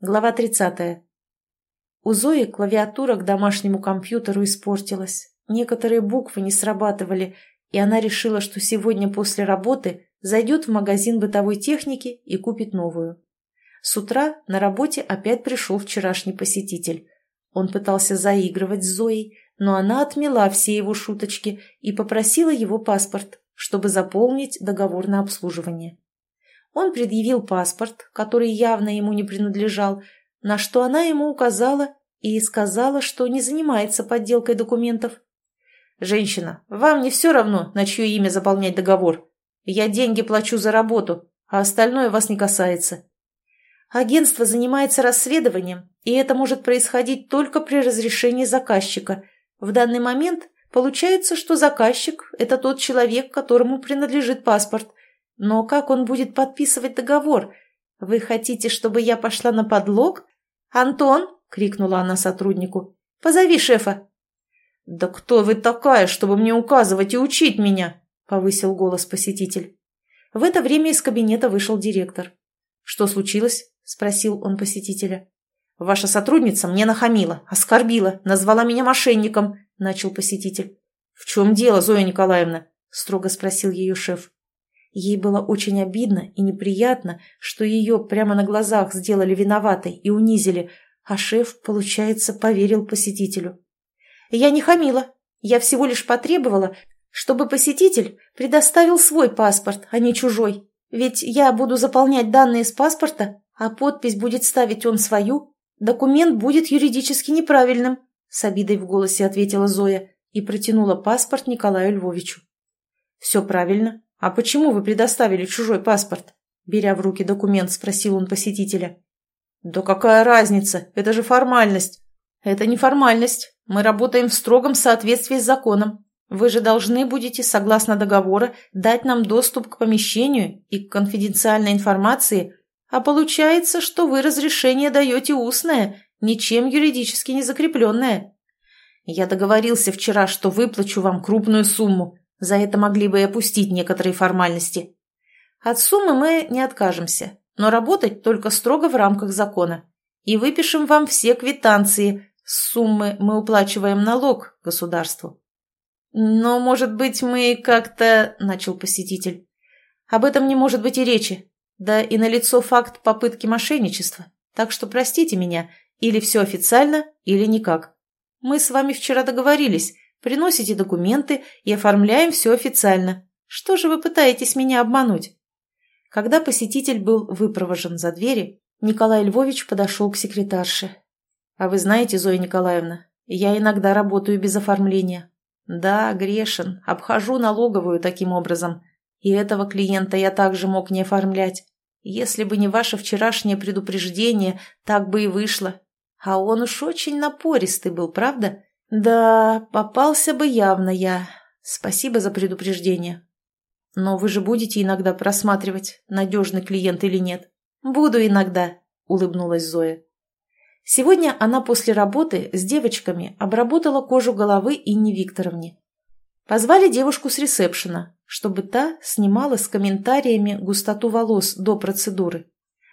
Глава 30. У Зои клавиатура к домашнему компьютеру испортилась. Некоторые буквы не срабатывали, и она решила, что сегодня после работы зайдет в магазин бытовой техники и купит новую. С утра на работе опять пришел вчерашний посетитель. Он пытался заигрывать с Зоей, но она отмела все его шуточки и попросила его паспорт, чтобы заполнить договор на обслуживание. Он предъявил паспорт, который явно ему не принадлежал, на что она ему указала и сказала, что не занимается подделкой документов. «Женщина, вам не все равно, на чье имя заполнять договор? Я деньги плачу за работу, а остальное вас не касается». Агентство занимается расследованием, и это может происходить только при разрешении заказчика. В данный момент получается, что заказчик – это тот человек, которому принадлежит паспорт, но как он будет подписывать договор? Вы хотите, чтобы я пошла на подлог? Антон, крикнула она сотруднику, позови шефа. Да кто вы такая, чтобы мне указывать и учить меня? Повысил голос посетитель. В это время из кабинета вышел директор. Что случилось? Спросил он посетителя. Ваша сотрудница мне нахамила, оскорбила, назвала меня мошенником, начал посетитель. В чем дело, Зоя Николаевна? Строго спросил ее шеф. Ей было очень обидно и неприятно, что ее прямо на глазах сделали виноватой и унизили, а шеф, получается, поверил посетителю. «Я не хамила. Я всего лишь потребовала, чтобы посетитель предоставил свой паспорт, а не чужой. Ведь я буду заполнять данные с паспорта, а подпись будет ставить он свою. Документ будет юридически неправильным», — с обидой в голосе ответила Зоя и протянула паспорт Николаю Львовичу. «Все правильно. «А почему вы предоставили чужой паспорт?» Беря в руки документ, спросил он посетителя. «Да какая разница? Это же формальность». «Это не формальность. Мы работаем в строгом соответствии с законом. Вы же должны будете, согласно договора, дать нам доступ к помещению и к конфиденциальной информации, а получается, что вы разрешение даете устное, ничем юридически не закрепленное. Я договорился вчера, что выплачу вам крупную сумму, за это могли бы и опустить некоторые формальности. От суммы мы не откажемся, но работать только строго в рамках закона. И выпишем вам все квитанции. С суммы мы уплачиваем налог государству. «Но, может быть, мы как-то...» – начал посетитель. «Об этом не может быть и речи. Да и налицо факт попытки мошенничества. Так что простите меня, или все официально, или никак. Мы с вами вчера договорились, Приносите документы и оформляем все официально. Что же вы пытаетесь меня обмануть?» Когда посетитель был выпровожен за двери, Николай Львович подошел к секретарше. «А вы знаете, Зоя Николаевна, я иногда работаю без оформления. Да, грешен, обхожу налоговую таким образом. И этого клиента я также мог не оформлять. Если бы не ваше вчерашнее предупреждение, так бы и вышло. А он уж очень напористый был, правда? «Да, попался бы явно я. Спасибо за предупреждение. Но вы же будете иногда просматривать, надежный клиент или нет?» «Буду иногда», — улыбнулась Зоя. Сегодня она после работы с девочками обработала кожу головы Инне Викторовне. Позвали девушку с ресепшена, чтобы та снимала с комментариями густоту волос до процедуры.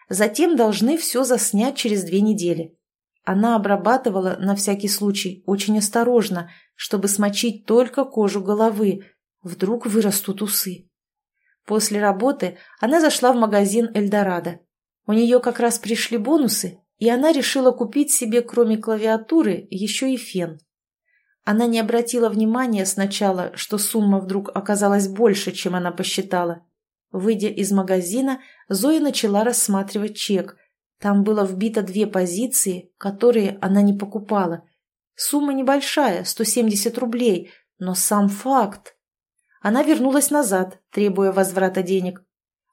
Затем должны все заснять через две недели. Она обрабатывала, на всякий случай, очень осторожно, чтобы смочить только кожу головы. Вдруг вырастут усы. После работы она зашла в магазин «Эльдорадо». У нее как раз пришли бонусы, и она решила купить себе, кроме клавиатуры, еще и фен. Она не обратила внимания сначала, что сумма вдруг оказалась больше, чем она посчитала. Выйдя из магазина, Зоя начала рассматривать чек – там было вбито две позиции, которые она не покупала. Сумма небольшая, 170 рублей, но сам факт. Она вернулась назад, требуя возврата денег.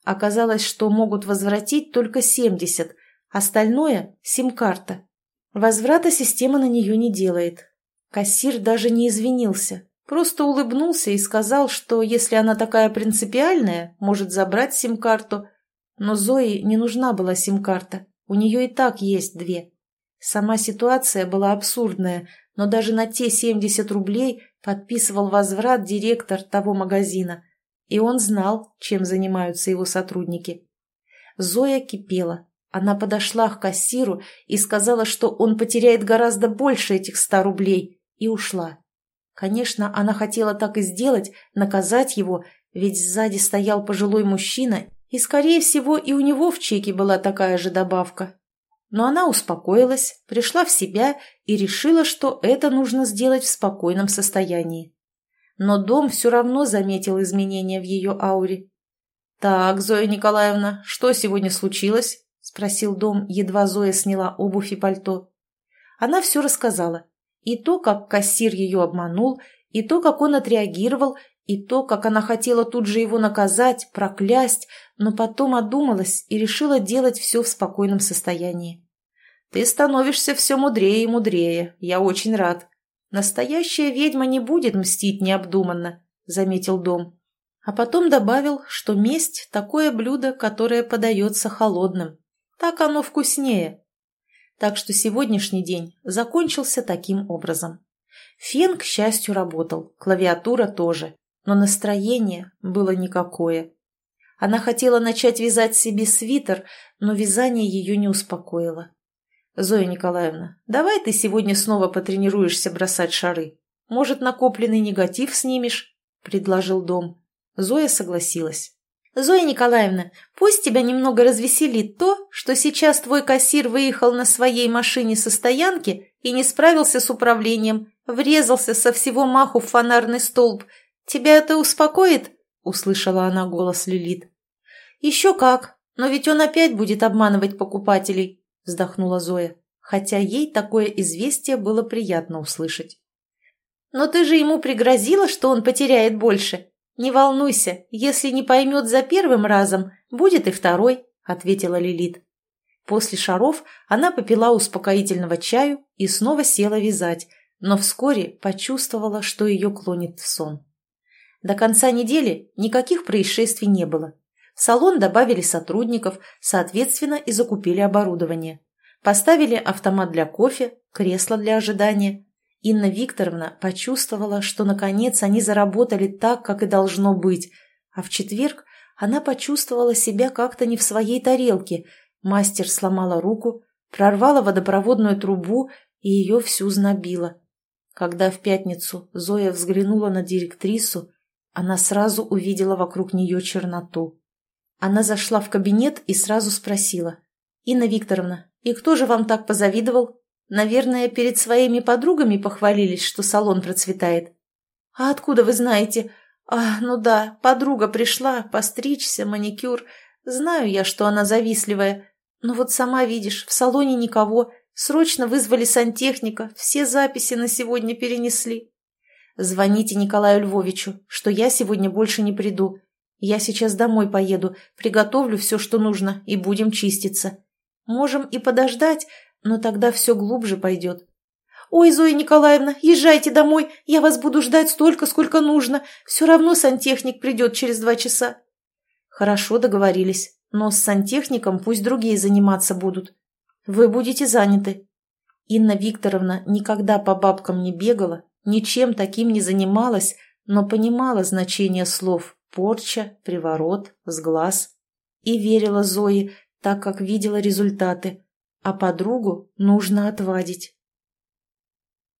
Оказалось, что могут возвратить только 70, остальное – сим-карта. Возврата система на нее не делает. Кассир даже не извинился, просто улыбнулся и сказал, что если она такая принципиальная, может забрать сим-карту. Но Зои не нужна была сим-карта. У нее и так есть две. Сама ситуация была абсурдная, но даже на те 70 рублей подписывал возврат директор того магазина. И он знал, чем занимаются его сотрудники. Зоя кипела. Она подошла к кассиру и сказала, что он потеряет гораздо больше этих ста рублей, и ушла. Конечно, она хотела так и сделать, наказать его, ведь сзади стоял пожилой мужчина, и, скорее всего, и у него в чеке была такая же добавка. Но она успокоилась, пришла в себя и решила, что это нужно сделать в спокойном состоянии. Но дом все равно заметил изменения в ее ауре. «Так, Зоя Николаевна, что сегодня случилось?» – спросил дом, едва Зоя сняла обувь и пальто. Она все рассказала. И то, как кассир ее обманул, и то, как он отреагировал, и то, как она хотела тут же его наказать, проклясть, но потом одумалась и решила делать все в спокойном состоянии. «Ты становишься все мудрее и мудрее. Я очень рад. Настоящая ведьма не будет мстить необдуманно», — заметил Дом. А потом добавил, что месть – такое блюдо, которое подается холодным. Так оно вкуснее. Так что сегодняшний день закончился таким образом. Фен, к счастью, работал, клавиатура тоже, но настроение было никакое. Она хотела начать вязать себе свитер, но вязание ее не успокоило. «Зоя Николаевна, давай ты сегодня снова потренируешься бросать шары. Может, накопленный негатив снимешь?» – предложил Дом. Зоя согласилась. «Зоя Николаевна, пусть тебя немного развеселит то, что сейчас твой кассир выехал на своей машине со стоянки и не справился с управлением, врезался со всего маху в фонарный столб. Тебя это успокоит?» – услышала она голос Лилит. «Еще как, но ведь он опять будет обманывать покупателей», – вздохнула Зоя, хотя ей такое известие было приятно услышать. «Но ты же ему пригрозила, что он потеряет больше. Не волнуйся, если не поймет за первым разом, будет и второй», – ответила Лилит. После шаров она попила успокоительного чаю и снова села вязать, но вскоре почувствовала, что ее клонит в сон. До конца недели никаких происшествий не было. В салон добавили сотрудников, соответственно, и закупили оборудование. Поставили автомат для кофе, кресло для ожидания. Инна Викторовна почувствовала, что наконец они заработали так, как и должно быть. А в четверг она почувствовала себя как-то не в своей тарелке. Мастер сломала руку, прорвала водопроводную трубу и ее всю знобила. Когда в пятницу Зоя взглянула на директрису, она сразу увидела вокруг нее черноту. Она зашла в кабинет и сразу спросила. «Инна Викторовна, и кто же вам так позавидовал? Наверное, перед своими подругами похвалились, что салон процветает». «А откуда вы знаете?» «А, ну да, подруга пришла, постричься, маникюр. Знаю я, что она завистливая. Но вот сама видишь, в салоне никого. Срочно вызвали сантехника, все записи на сегодня перенесли. Звоните Николаю Львовичу, что я сегодня больше не приду. Я сейчас домой поеду, приготовлю все, что нужно, и будем чиститься. Можем и подождать, но тогда все глубже пойдет. «Ой, Зоя Николаевна, езжайте домой, я вас буду ждать столько, сколько нужно. Все равно сантехник придет через два часа». «Хорошо, договорились, но с сантехником пусть другие заниматься будут. Вы будете заняты». Инна Викторовна никогда по бабкам не бегала, ничем таким не занималась, но понимала значение слов порча, приворот, сглаз. И верила Зое, так как видела результаты, а подругу нужно отвадить.